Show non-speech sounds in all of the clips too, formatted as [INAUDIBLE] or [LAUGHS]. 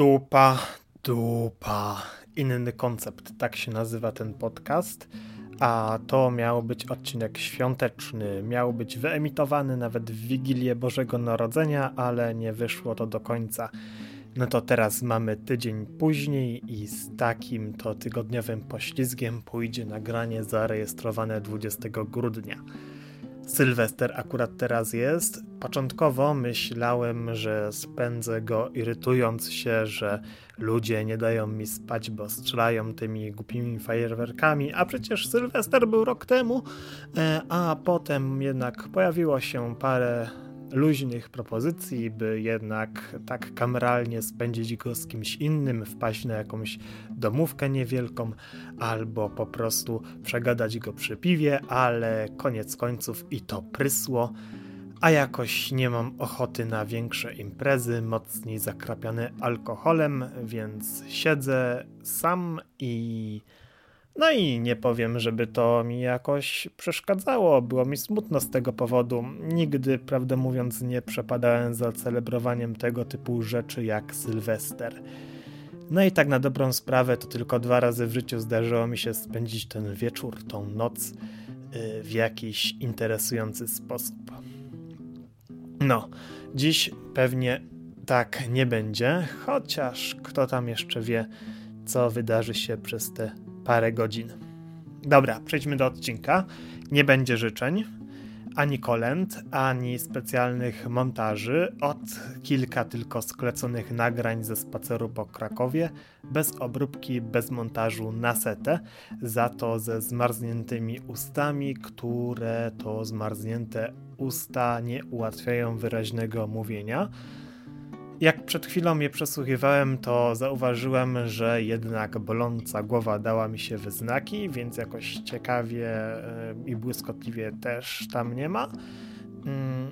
Dupa, dupa. Inny koncept, tak się nazywa ten podcast. A to miał być odcinek świąteczny. Miał być wyemitowany nawet w Wigilię Bożego Narodzenia, ale nie wyszło to do końca. No to teraz mamy tydzień później i z takim to tygodniowym poślizgiem pójdzie nagranie zarejestrowane 20 grudnia. Sylwester akurat teraz jest. Początkowo myślałem, że spędzę go irytując się, że ludzie nie dają mi spać, bo strzelają tymi głupimi fajerwerkami, a przecież Sylwester był rok temu, e, a potem jednak pojawiło się parę luźnych propozycji, by jednak tak kameralnie spędzić go z kimś innym, wpaść na jakąś domówkę niewielką, albo po prostu przegadać go przy piwie, ale koniec końców i to prysło. A jakoś nie mam ochoty na większe imprezy, mocniej zakrapiane alkoholem, więc siedzę sam i no i nie powiem, żeby to mi jakoś przeszkadzało, było mi smutno z tego powodu. Nigdy, prawdę mówiąc, nie przepadałem za celebrowaniem tego typu rzeczy jak Sylwester. No i tak na dobrą sprawę to tylko dwa razy w życiu zdarzyło mi się spędzić ten wieczór, tą noc yy, w jakiś interesujący sposób. No, dziś pewnie tak nie będzie, chociaż kto tam jeszcze wie, co wydarzy się przez te parę godzin. Dobra, przejdźmy do odcinka. Nie będzie życzeń, ani kolęd, ani specjalnych montaży. Od kilka tylko skleconych nagrań ze spaceru po Krakowie, bez obróbki, bez montażu na setę, za to ze zmarzniętymi ustami, które to zmarznięte usta nie ułatwiają wyraźnego mówienia. Jak przed chwilą je przesłuchiwałem, to zauważyłem, że jednak boląca głowa dała mi się wyznaki, więc jakoś ciekawie e, i błyskotliwie też tam nie ma. Mm,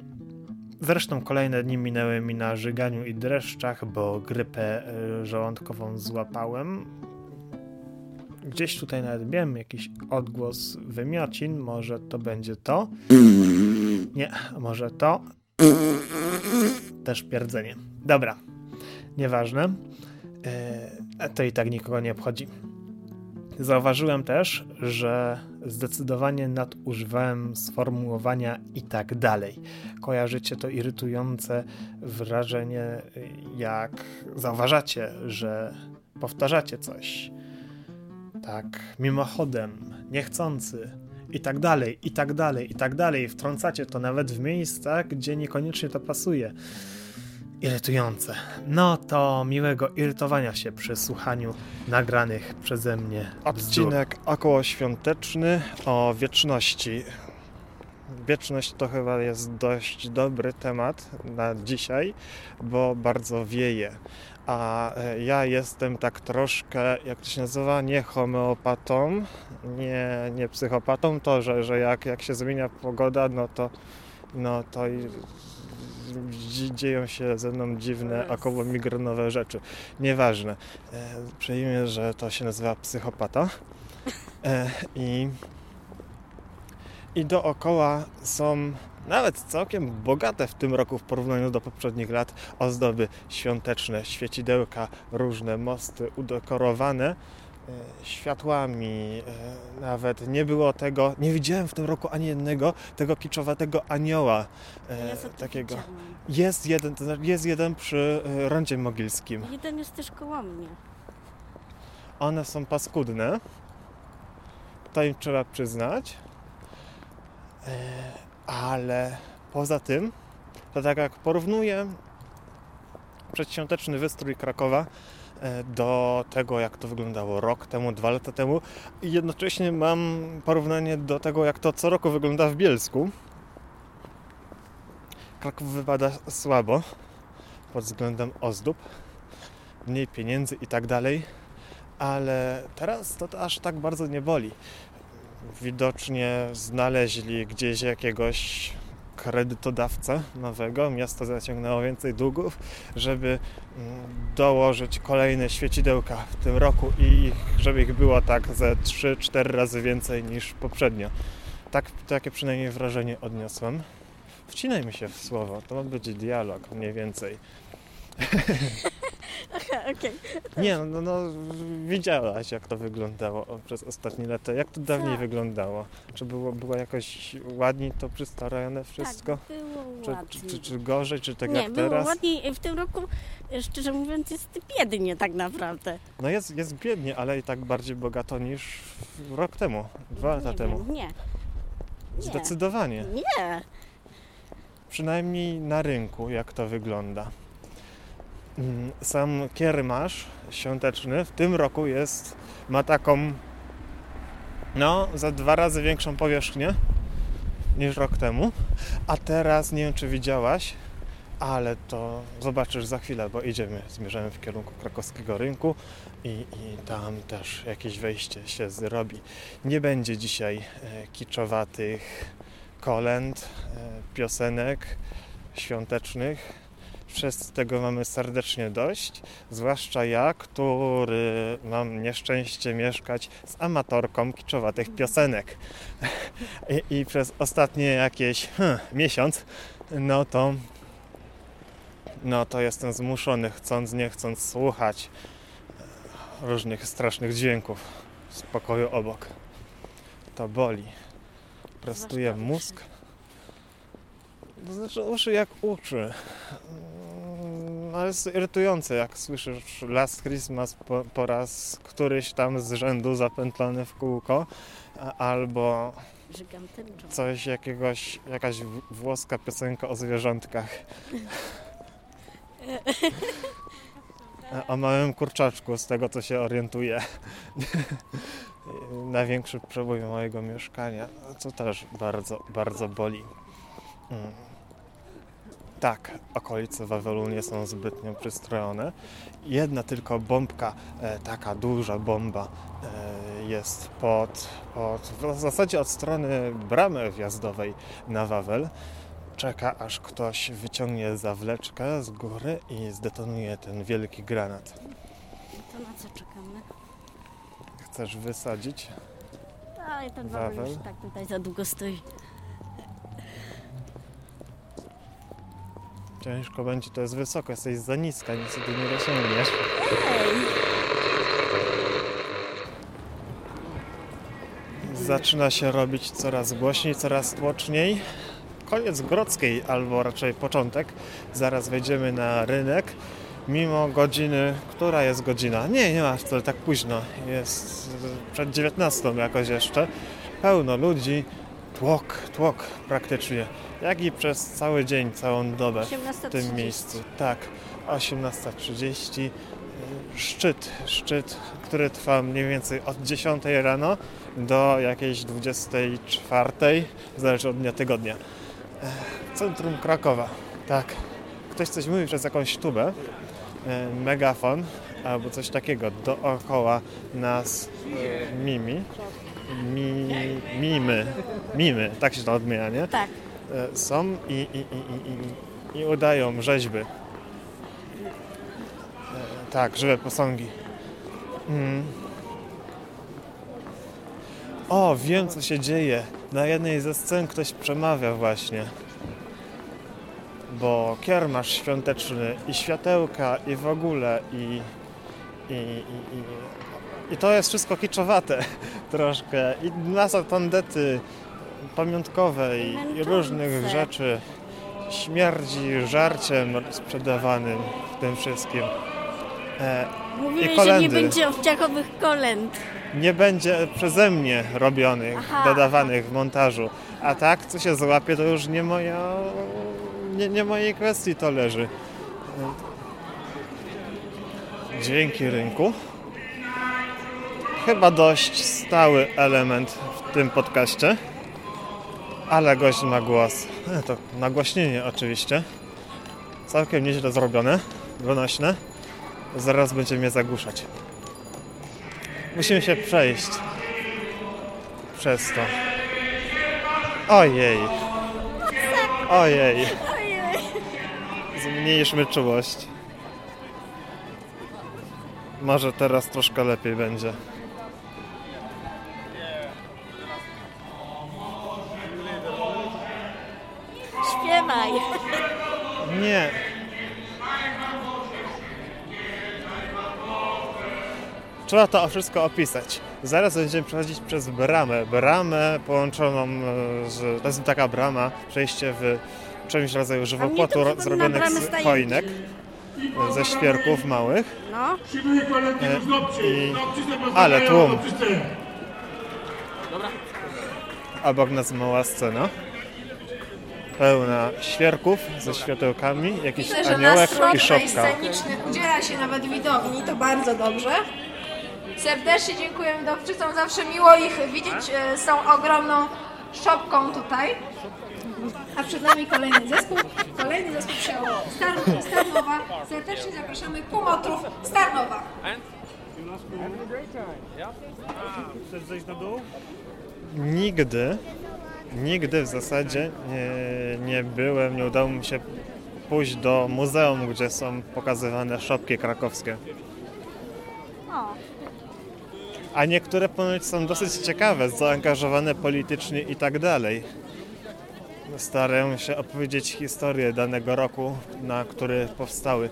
zresztą kolejne dni minęły mi na żyganiu i dreszczach, bo grypę e, żołądkową złapałem. Gdzieś tutaj nawet wiem jakiś odgłos wymiocin, może to będzie to. Nie, może to. Też pierdzenie. Dobra, nieważne. E, to i tak nikogo nie obchodzi. Zauważyłem też, że zdecydowanie nadużywałem sformułowania i tak dalej. Kojarzycie to irytujące wrażenie, jak zauważacie, że powtarzacie coś. Tak, mimochodem, niechcący, i tak dalej, i tak dalej, i tak dalej. Wtrącacie to nawet w miejscach, gdzie niekoniecznie to pasuje irytujące. No to miłego irytowania się przy słuchaniu nagranych przeze mnie odcinek około świąteczny o wieczności. Wieczność to chyba jest dość dobry temat na dzisiaj, bo bardzo wieje. A e, ja jestem tak troszkę, jak to się nazywa, nie homeopatą, nie, nie psychopatą, to, że, że jak, jak się zmienia pogoda, no to, no to dzieją się ze mną dziwne, około migrenowe rzeczy. Nieważne. E, że to się nazywa psychopata. E, I, I dookoła są nawet całkiem bogate w tym roku w porównaniu do poprzednich lat ozdoby świąteczne, świecidełka, różne mosty udekorowane E, światłami. E, nawet nie było tego, nie widziałem w tym roku ani jednego tego kiczowatego anioła e, takiego. Jest jeden, znaczy jest jeden przy rondzie mogilskim. Jeden jest też koło mnie. One są paskudne. To im trzeba przyznać. Ale poza tym, to tak jak porównuję przedświąteczny wystrój Krakowa E, do tego, jak to wyglądało rok temu, dwa lata temu i jednocześnie mam porównanie do tego, jak to co roku wygląda w Bielsku. Kraków wypada słabo pod względem ozdób, mniej pieniędzy i tak dalej, ale teraz to, to aż tak bardzo nie boli. Widocznie znaleźli gdzieś jakiegoś kredytodawcę nowego, miasto zaciągnęło więcej długów, żeby mm, dołożyć kolejne świecidełka w tym roku i żeby ich było tak ze 3-4 razy więcej niż poprzednio. Tak, takie przynajmniej wrażenie odniosłem. Wcinaj mi się w słowo, to ma być dialog mniej więcej. [LAUGHS] Aha, okej. Nie, no, no widziałaś jak to wyglądało przez ostatnie lata. Jak to dawniej Tak. wyglądało? Czy było, było jakoś ładniej to przystarane wszystko? Tak, było Czy, czy, czy, czy gorzej, czy tak nie, jak było teraz? ładniej. W tym roku, szczerze mówiąc, jest biednie tak naprawdę. No jest, jest biednie, ale i tak bardziej bogato niż rok temu, dwa lata nie temu. Wiem, nie. Zdecydowanie. nie. Przynajmniej na rynku, jak to wygląda. Mm, Sam kiermasz świąteczny w tym roku jest, ma taką, no, za dwa razy większą powierzchnię niż rok temu. A teraz, nie wiem czy widziałaś, ale to zobaczysz za chwilę, bo idziemy, zmierzamy w kierunku krakowskiego rynku i, i tam też jakieś wejście się zrobi. Nie będzie dzisiaj e, kiczowatych kolęd, e, piosenek świątecznych. Wszyscy tego mamy serdecznie dość, zwłaszcza ja, który mam nieszczęście mieszkać z amatorką kiczowatych piosenek. [LAUGHS] I, i przez ostatnie jakieś hmm, miesiąc, no to no to jestem zmuszony, chcąc nie chcąc, słuchać różnych strasznych dźwięków z pokoju obok. To boli. Prostuje mózg. To znaczy uszy jak uczy. Ale jest irytujące, jak słyszysz Last Christmas po, po raz któryś tam z rzędu zapętlony w kółko, albo coś jakiegoś, jakaś włoska piosenka o zwierzątkach. O małym kurczaczku, z tego co się orientuję. [LAUGHS] Największy przebój mojego mieszkania, co też bardzo, bardzo boli. Mm. Tak, okolice Wawelu nie są zbytnio przystrojone. Jedna tylko bombka, e, taka duża bomba e, jest pod, pod, w zasadzie od strony bramy wjazdowej na Wawel. Czeka aż ktoś wyciągnie zawleczkę z góry i zdetonuje ten wielki granat. To na co czekamy? Chcesz wysadzić? A ten Wawel? już tak tutaj za długo stoi. Ciężko będzie, to jest wysoko, jesteś za niska, niestety nie dosięgniesz. Zaczyna się robić coraz głośniej, coraz tłoczniej. Koniec Grodzkiej, albo raczej początek. Zaraz wejdziemy na rynek. Mimo godziny, która jest godzina? Nie, nie ma wcale tak późno. Jest przed 19 jakoś jeszcze. Pełno ludzi, tłok, tłok praktycznie. Jak i przez cały dzień, całą dobę w 18.30. tym miejscu. Tak, 18.30. Szczyt, szczyt, który trwa mniej więcej od 10 rano do jakiejś 24, zależy od dnia tygodnia. Centrum Krakowa, tak. Ktoś coś mówi przez jakąś tubę, e, megafon albo coś takiego dookoła nas e, mimi. Mi, mimy, mimy, tak się to odmienia, nie? Tak. E, są i, i, i, i, i, udają rzeźby. E, tak, żywe posągi. Mm. O, wiem co się dzieje. Na jednej ze scen ktoś przemawia właśnie. Bo kiermasz świąteczny i światełka i w ogóle i, i, i, i, i to jest wszystko kiczowate [LAUGHS] troszkę. I masa tandety pamiątkowej i różnych rzeczy. Śmierdzi żarciem sprzedawanym w tym wszystkim. E, Mówiłeś, że nie będzie obciachowych kolęd. nie będzie przeze mnie robionych, Aha. dodawanych w montażu. A tak, co się złapie, to już nie moja, nie, nie mojej kwestii to leży. Dźwięki rynku. Chyba dość stały element w tym podcaście. Ale gość ma głos. E, To nagłośnienie oczywiście. Całkiem nieźle zrobione, donośne. Zaraz będzie mnie zagłuszać. Musimy się przejść przez to. Ojej. Ojej. Zmniejszmy czułość. Może teraz troszkę lepiej będzie. Trzeba to wszystko opisać. Zaraz będziemy przechodzić przez bramę. Bramę połączoną e, z... To jest taka brama, przejście w czymś rodzaju żywopłotu ro- zrobionych z choinek, e, ze świerków małych. No, E, I... Ale tłum. Obok nas mała scena. Pełna świerków ze światełkami, jakiś Myślę, aniołek nasz i szopka. sceniczny udziela się nawet widowni, to bardzo dobrze. Serdecznie dziękuję widowczycom, zawsze miło ich widzieć e, z tą ogromną szopką tutaj. A przed nami kolejny zespół, kolejny zespół przełomu Star, Starnowa. Serdecznie zapraszamy kumotrów Starnowa. Nigdy, nigdy w zasadzie nie, nie byłem, nie udało mi się pójść do muzeum, gdzie są pokazywane szopki krakowskie. A niektóre ponoć są dosyć ciekawe, zaangażowane politycznie i tak dalej. Starają się opowiedzieć historię danego roku, na który powstały.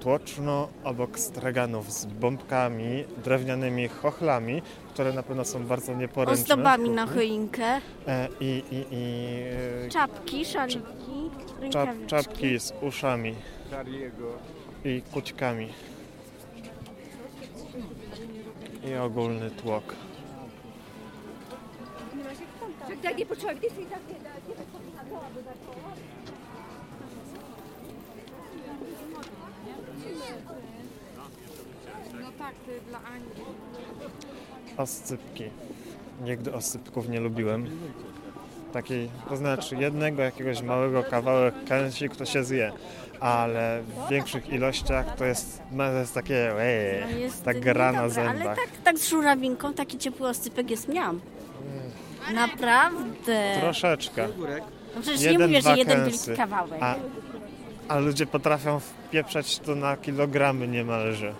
Tłoczno obok straganów z bombkami, drewnianymi chochlami, które na pewno są bardzo nieporęczne. ozdobami na choinkę, E, I, i, i e, czapki, szaliki, czap, czapki z uszami i kućkami. I ogólny tłok. Oscypki. Nigdy oscypków nie lubiłem. Takiej, to znaczy jednego jakiegoś małego kawałek kęsik to się zje, ale w większych ilościach to jest, to jest takie No jest tak gra na niedobre, Ale zębach. tak, tak z żurawinką, taki ciepły oscypek jest miałam. Naprawdę. Troszeczkę. No przecież nie Jeden, mówię, dwa że jeden kęsy. wielki kawałek. A, a ludzie potrafią wpieprzać to na kilogramy niemalże.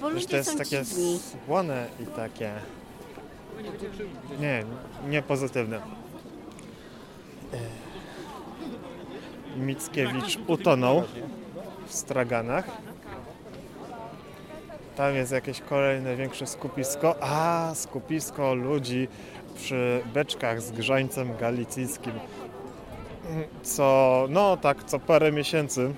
Bo Przecież to jest są takie dziwni. słone i takie... Nie, nie pozytywne. Mickiewicz utonął w straganach. Tam jest jakieś kolejne większe skupisko. A, skupisko ludzi przy beczkach z grzańcem galicyjskim. Co, no tak, co parę miesięcy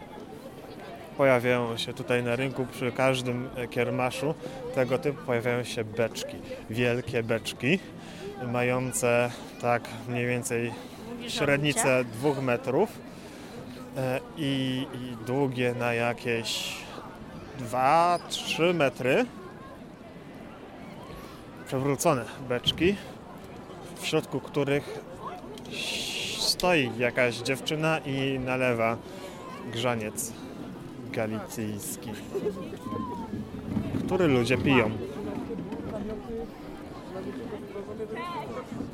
pojawiają się tutaj na rynku przy każdym kiermaszu tego typu pojawiają się beczki. Wielkie beczki, mające tak mniej więcej średnicę dwóch metrów e, i, i długie na jakieś 2-3 metry. Przewrócone beczki, w środku których stoi jakaś dziewczyna i nalewa grzaniec galicyjski, który ludzie piją.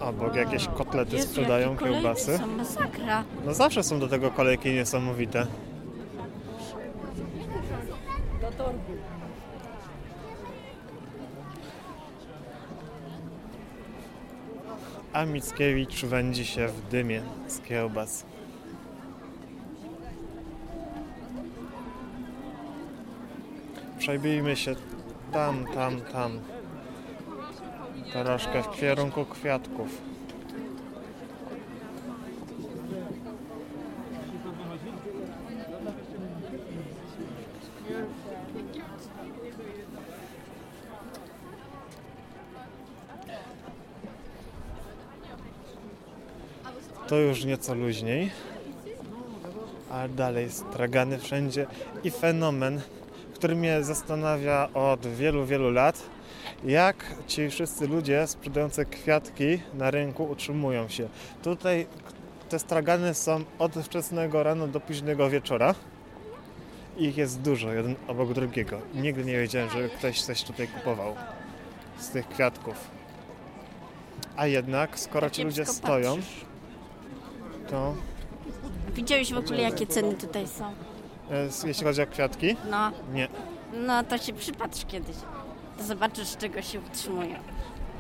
Obok jakieś kotlety Jezu, sprzedają, jakie kiełbasy. są masakra. No zawsze są do tego kolejki niesamowite. A Mickiewicz wędzi się w dymie z kiełbas. Przebijmy się tam, tam, tam. Troszkę w kierunku kwiatków. To już nieco luźniej. A dalej stragany wszędzie i fenomen, który mnie zastanawia od wielu, wielu lat, jak ci wszyscy ludzie sprzedający kwiatki na rynku utrzymują się. Tutaj te stragany są od wczesnego rana do późnego wieczora. Ich jest dużo, jeden obok drugiego. Nigdy nie wiedziałem, że ktoś coś tutaj kupował z tych kwiatków. A jednak, skoro ci ludzie stoją, to Widziałeś w ogóle, jakie ceny tutaj są? e, jeśli chodzi o kwiatki, No, nie. no to się przypatrz kiedyś. To zobaczysz, czego się utrzymują.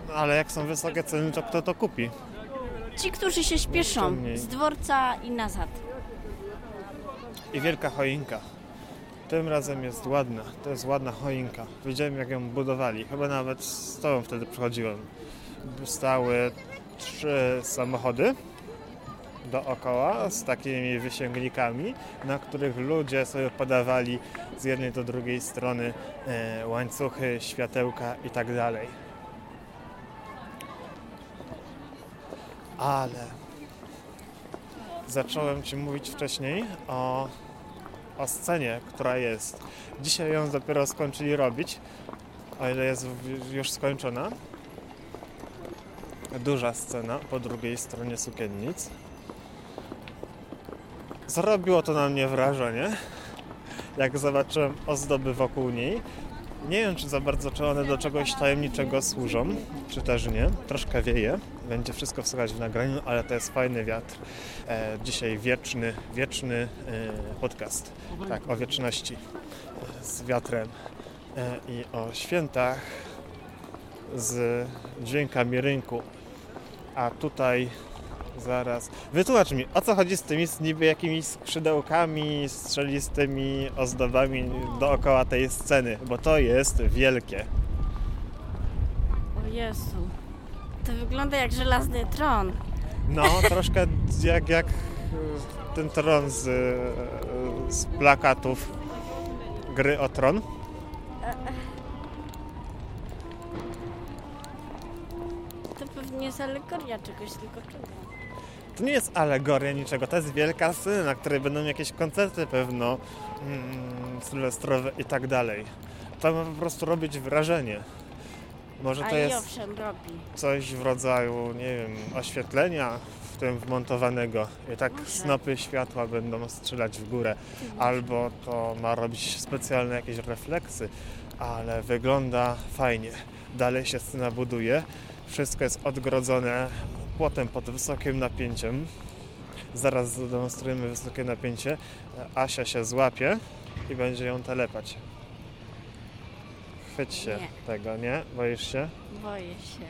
No, Ale jak są wysokie ceny, to kto to kupi? Ci, którzy się śpieszą z dworca i nazad. I wielka choinka. Tym razem jest ładna. To jest ładna choinka. Widziałem jak ją budowali. Chyba nawet z tobą wtedy przychodziłem. Stały trzy samochody dookoła z takimi wysięgnikami, na których ludzie sobie podawali z jednej do drugiej strony e, łańcuchy, światełka i tak. Ale zacząłem Ci mówić wcześniej o, o scenie, która jest. Dzisiaj ją dopiero skończyli robić, o ile jest już skończona. Duża scena po drugiej stronie sukiennic. Zrobiło to na mnie wrażenie, jak zobaczyłem ozdoby wokół niej. Nie wiem, czy za bardzo, czy one do czegoś tajemniczego służą, czy też nie. Troszkę wieje, będzie wszystko słychać w nagraniu, ale to jest fajny wiatr. E, dzisiaj wieczny, wieczny e, podcast. Tak, o wieczności z wiatrem e, i o świętach z dźwiękami rynku. A tutaj zaraz. Wytłumacz mi, o co chodzi z tymi niby jakimiś skrzydełkami, strzelistymi ozdobami dookoła tej sceny, bo to jest wielkie. O Jezu. To wygląda jak żelazny tron. No, [LAUGHS] troszkę jak, jak ten tron z, z plakatów gry o tron. To pewnie jest alegoria czegoś, tylko czego. To nie jest alegoria niczego, to jest wielka scena, na której będą jakieś koncerty pewno mm, sylwestrowe i tak dalej. To ma po prostu robić wrażenie. Może to jest coś w rodzaju, nie wiem, oświetlenia w tym wmontowanego i tak Może. snopy światła będą strzelać w górę. Albo to ma robić specjalne jakieś refleksy, ale wygląda fajnie. Dalej się scena buduje. Wszystko jest odgrodzone płotem pod wysokim napięciem. Zaraz zademonstrujemy wysokie napięcie. Asia się złapie i będzie ją telepać. Chwyć się Nie. tego, nie? Boisz się? Boję się.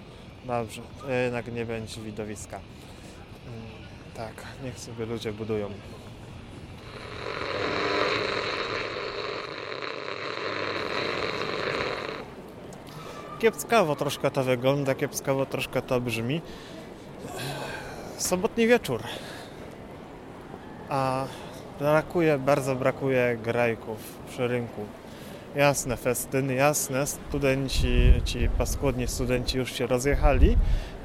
Dobrze, jednak nie będzie widowiska. Mm, Tak, niech sobie ludzie budują. Kiepskawo troszkę to wygląda, kiepskawo troszkę to brzmi. Sobotni wieczór. A brakuje, bardzo brakuje grajków przy rynku. Jasne, festyny, jasne, studenci, ci paskudni studenci już się rozjechali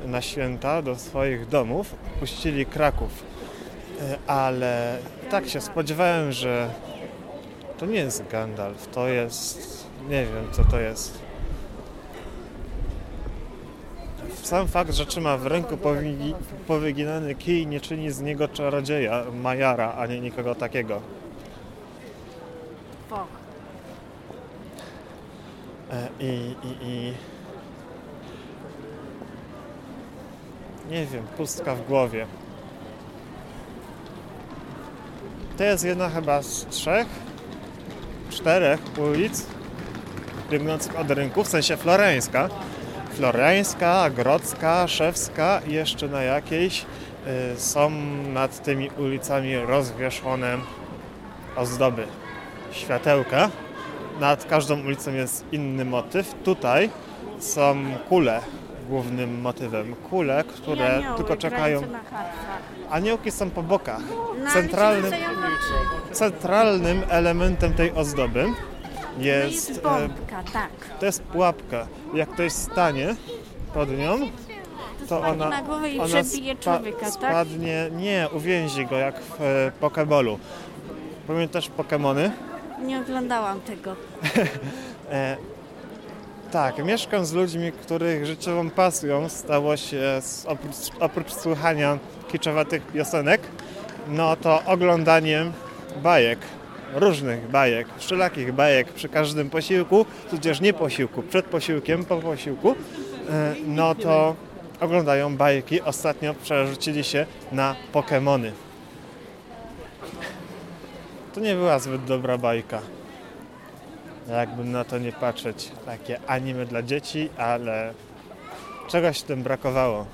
na święta do swoich domów, puścili Kraków. E, Ale tak się spodziewałem, że to nie jest Gandalf, to jest, nie wiem co to jest. Sam fakt, że trzyma w ręku powygi- powyginany kij nie czyni z niego czarodzieja, majara, a nie nikogo takiego. Bok. E, I, i, i nie wiem, pustka w głowie. To jest jedna chyba z trzech, czterech ulic biegnących od rynku, w sensie floreńska. Floreńska, Grodzka, Szewska i jeszcze na jakiejś y, są nad tymi ulicami rozwieszone ozdoby, światełka. Nad każdą ulicą jest inny motyw. Tutaj są kule głównym motywem. Kule, które anioły tylko czekają. Aniołki są po bokach. No, Centralnym, centralnym elementem tej ozdoby No jest, jest e, bombka, tak. to jest pułapka. Jak ktoś stanie pod nią, to ona, na głowę i ona przebije człowieka, tak? spadnie, nie, uwięzi go jak w e, Pokebolu. Pamiętasz Pokemony? Nie oglądałam tego. [LAUGHS] E, tak, mieszkam z ludźmi, których życiową pasją stało się z, oprócz, oprócz słuchania kiczowatych piosenek, no to oglądaniem bajek, różnych bajek, wszelakich bajek przy każdym posiłku, tudzież nie posiłku, przed posiłkiem, po posiłku, e, no to oglądają bajki. Ostatnio przerzucili się na Pokemony. To nie była zbyt dobra bajka. Jakbym na to nie patrzeć. Takie anime dla dzieci, ale czegoś w tym brakowało.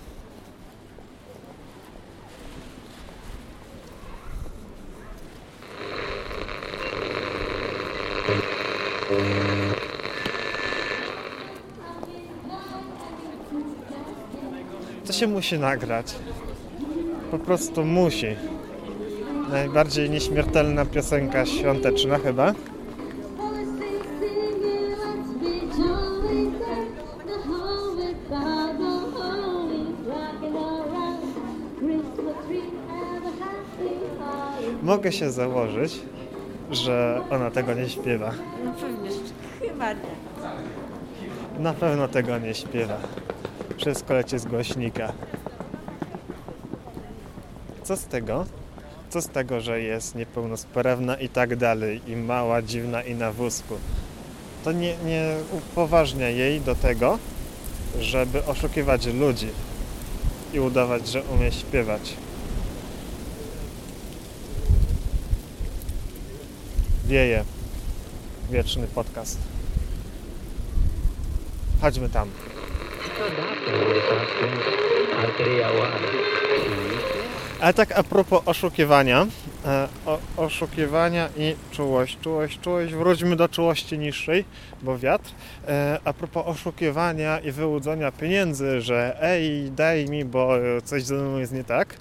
Się musi nagrać. Po prostu musi. Najbardziej nieśmiertelna piosenka świąteczna chyba. Mogę się założyć, że ona tego nie śpiewa. No pewnie, chyba nie. Na pewno tego nie śpiewa. Wszystko leci z głośnika. Co z tego? Co z tego, że jest niepełnosprawna i tak dalej, i mała, dziwna i na wózku? To nie, nie upoważnia jej do tego, żeby oszukiwać ludzi i udawać, że umie śpiewać. Wieje. Wieczny podcast. Chodźmy tam. Ale tak a propos oszukiwania, e, o, oszukiwania i czułość, czułość, czułość, wróćmy do czułości niższej, bo wiatr. E, a propos oszukiwania i wyłudzania pieniędzy, że ej, daj mi, bo coś ze mną jest nie tak.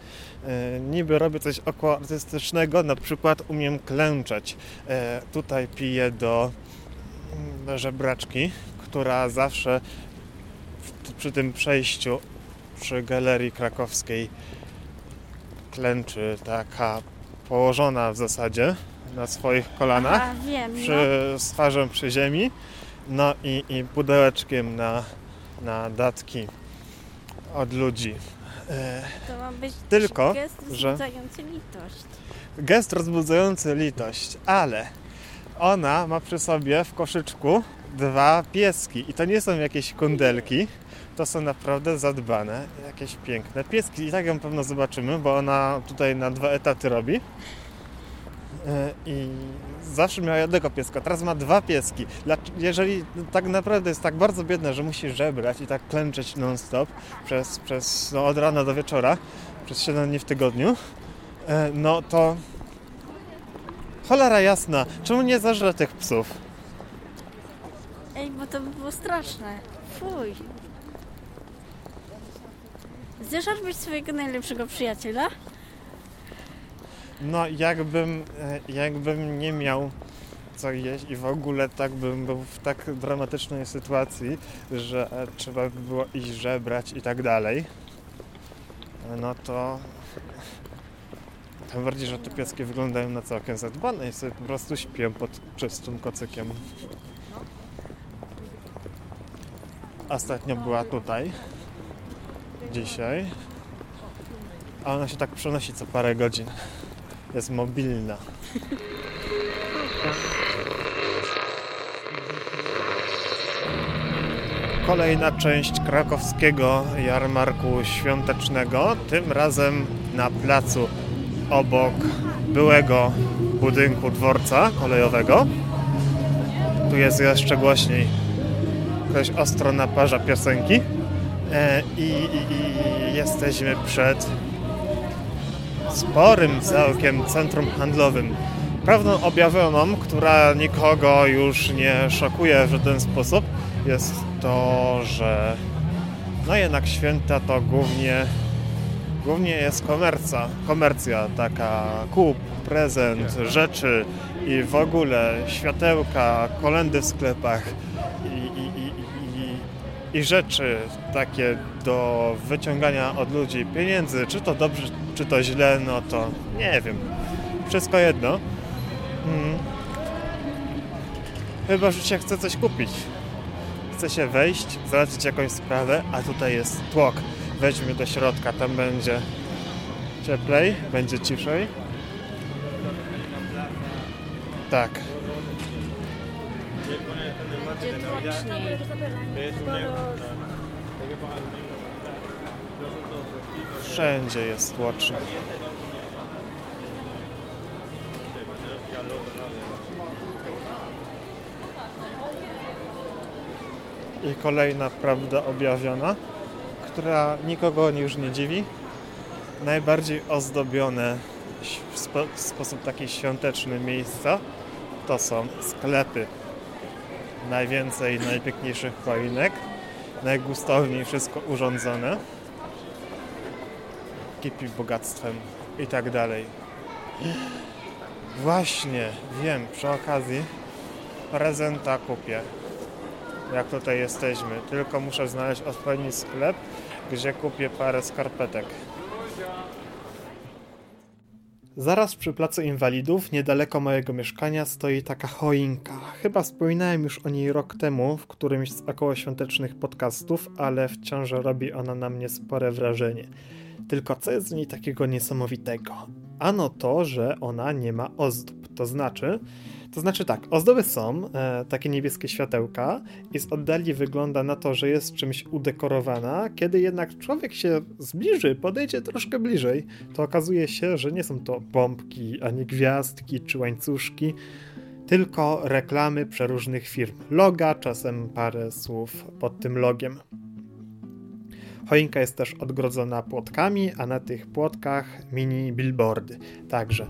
E, niby robię coś około artystycznego, na przykład umiem klęczeć. Tutaj piję do mm, żebraczki, która zawsze przy tym przejściu przy galerii krakowskiej klęczy taka położona w zasadzie na swoich kolanach, A wiem, no. przy, z twarzą przy ziemi, no i, i pudełeczkiem na, na datki od ludzi. To ma być Tylko, gest że- wzbudzający litość. gest rozbudzający litość, ale ona ma przy sobie w koszyczku dwa pieski i to nie są jakieś kundelki, to są naprawdę zadbane, jakieś piękne pieski i tak ją pewno zobaczymy, bo ona tutaj na dwa etaty robi E, i zawsze miała jednego pieska, teraz ma dwa pieski. Jeżeli tak naprawdę jest tak bardzo biedna, że musi żebrać i tak klęczeć non-stop przez, przez no, od rana do wieczora, przez 7 dni w tygodniu, e, no to cholera jasna, czemu nie zażre tych psów? Ej, bo to by było straszne. Fuj. Zjeżdżasz swojego najlepszego przyjaciela? No jakbym, e, jakbym nie miał co jeść i w ogóle tak bym był w tak dramatycznej sytuacji, że e, trzeba by było iść żebrać i tak dalej, no to tym bardziej, że te pieski wyglądają na całkiem zadbane i sobie po prostu śpią pod czystym kocykiem. Ostatnio była tutaj, dzisiaj, a ona się tak przenosi co parę godzin. Jest mobilna. Kolejna część krakowskiego jarmarku świątecznego, tym razem na placu obok byłego budynku dworca kolejowego. Tu jest jeszcze głośniej. Ktoś ostro naparza piosenki. E, i, i, I jesteśmy przed sporym całkiem centrum handlowym. Prawdą objawioną, która nikogo już nie szokuje w żaden sposób, jest to, że no jednak święta to głównie, głównie jest komerca, komercja, taka kup, prezent, rzeczy i w ogóle światełka, kolendy w sklepach i, rzeczy takie do wyciągania od ludzi pieniędzy, czy to dobrze, czy to źle, no to nie wiem. Wszystko jedno. Mm. Chyba, że się chce coś kupić. Chce się wejść, załatwić jakąś sprawę, a tutaj jest tłok. Wejdźmy do środka, tam będzie cieplej, będzie ciszej. Tak. Wszędzie jest tłocznie. I kolejna prawda objawiona, która nikogo już nie dziwi. Najbardziej ozdobione w spo- w sposób taki świąteczny miejsca to są sklepy. Najwięcej najpiękniejszych choinek, najgustowniej wszystko urządzone, kipi bogactwem i tak dalej. Właśnie, wiem, przy okazji prezenta kupię. Jak tutaj jesteśmy, tylko muszę znaleźć odpowiedni sklep, gdzie kupię parę skarpetek. Zaraz przy placu inwalidów, niedaleko mojego mieszkania, stoi taka choinka. Chyba wspominałem już o niej rok temu w którymś z okołoświątecznych podcastów, ale wciąż robi ona na mnie spore wrażenie. Tylko co jest w niej takiego niesamowitego? Ano to, że ona nie ma ozdób. To znaczy, to znaczy tak, ozdoby są, e, takie niebieskie światełka i z oddali wygląda na to, że jest czymś udekorowana, kiedy jednak człowiek się zbliży, podejdzie troszkę bliżej, to okazuje się, że nie są to bombki, ani gwiazdki czy łańcuszki, tylko reklamy przeróżnych firm. Loga, czasem parę słów pod tym logiem. Choinka jest też odgrodzona płotkami, a na tych płotkach mini billboardy, także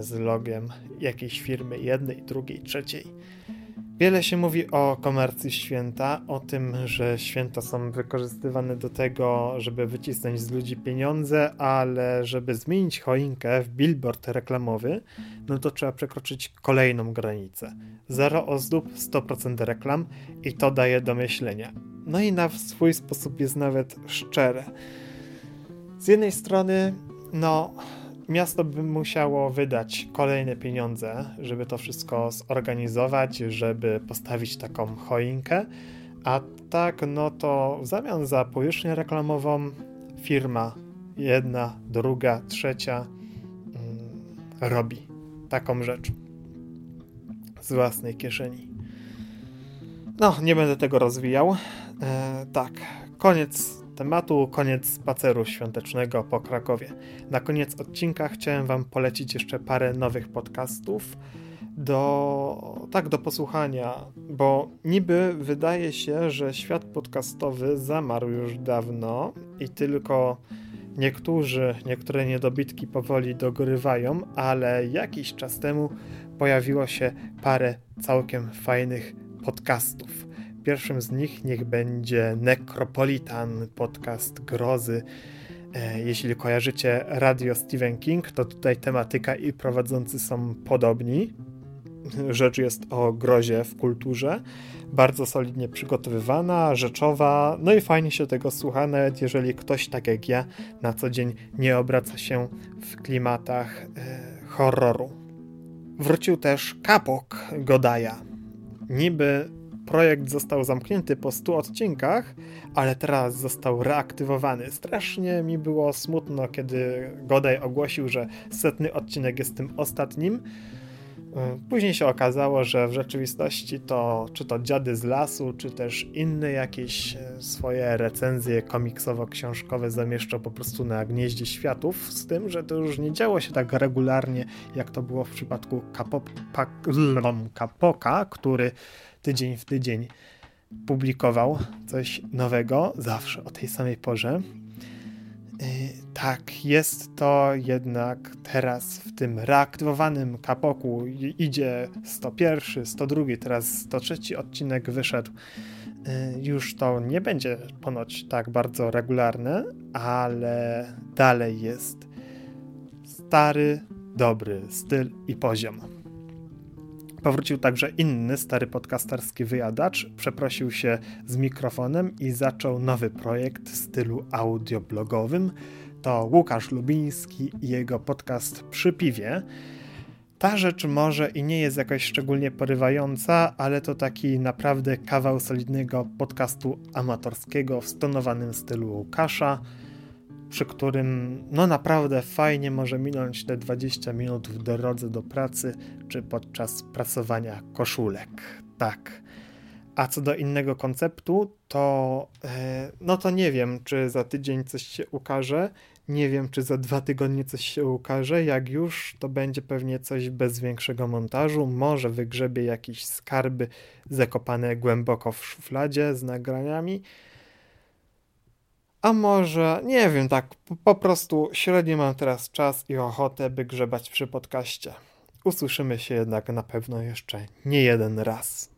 z logiem jakiejś firmy, jednej, drugiej, trzeciej. Wiele się mówi o komercji święta, o tym, że święta są wykorzystywane do tego, żeby wycisnąć z ludzi pieniądze, ale żeby zmienić choinkę w billboard reklamowy, no to trzeba przekroczyć kolejną granicę. Zero ozdób, 100% reklam i to daje do myślenia. No i na swój sposób jest nawet szczere. Z jednej strony, no, miasto by musiało wydać kolejne pieniądze, żeby to wszystko zorganizować, żeby postawić taką choinkę, a tak, no to w zamian za powierzchnię reklamową firma jedna, druga, trzecia mm, robi taką rzecz z własnej kieszeni. No, nie będę tego rozwijał. E, tak, koniec tematu, koniec spaceru świątecznego po Krakowie. Na koniec odcinka chciałem Wam polecić jeszcze parę nowych podcastów do, tak, do posłuchania, bo niby wydaje się, że świat podcastowy zamarł już dawno i tylko niektórzy, niektóre niedobitki powoli dogorywają, ale jakiś czas temu pojawiło się parę całkiem fajnych podcastów. Pierwszym z nich niech będzie Necropolitan, podcast grozy. E, jeśli kojarzycie radio Stephen King, to tutaj tematyka i prowadzący są podobni. Rzecz jest o grozie w kulturze. Bardzo solidnie przygotowywana, rzeczowa, no i fajnie się tego słucha, nawet jeżeli ktoś tak jak ja na co dzień nie obraca się w klimatach e, horroru. Wrócił też Kapok Godaja. Niby projekt został zamknięty po 100 odcinkach, ale teraz został reaktywowany. Strasznie mi było smutno, kiedy Godaj ogłosił, że setny odcinek jest tym ostatnim. E, później się okazało, że w rzeczywistości to czy to Dziady z Lasu, czy też inne jakieś e, swoje recenzje komiksowo-książkowe zamieszczał po prostu na Gnieździe Światów, z tym, że to już nie działo się tak regularnie, jak to było w przypadku Kapoka, który tydzień w tydzień publikował coś nowego, zawsze o tej samej porze. Y, tak, jest to jednak teraz w tym reaktywowanym kapoku idzie 101, 102, teraz 103 odcinek wyszedł. Y, już to nie będzie ponoć tak bardzo regularne, ale dalej jest stary, dobry styl i poziom. Powrócił także inny stary podcasterski wyjadacz, przeprosił się z mikrofonem i zaczął nowy projekt w stylu audioblogowym. To Łukasz Lubiński i jego podcast Przy Piwie. Ta rzecz może i nie jest jakoś szczególnie porywająca, ale to taki naprawdę kawał solidnego podcastu amatorskiego w stonowanym stylu Łukasza przy którym no naprawdę fajnie może minąć te 20 minut w drodze do pracy czy podczas prasowania koszulek. Tak. A co do innego konceptu, to e, no to nie wiem, czy za tydzień coś się ukaże. Nie wiem, czy za dwa tygodnie coś się ukaże. Jak już, to będzie pewnie coś bez większego montażu. Może wygrzebie jakieś skarby zakopane głęboko w szufladzie z nagraniami a może, nie wiem, tak po prostu średnio mam teraz czas i ochotę, by grzebać przy podcaście. Usłyszymy się jednak na pewno jeszcze nie jeden raz.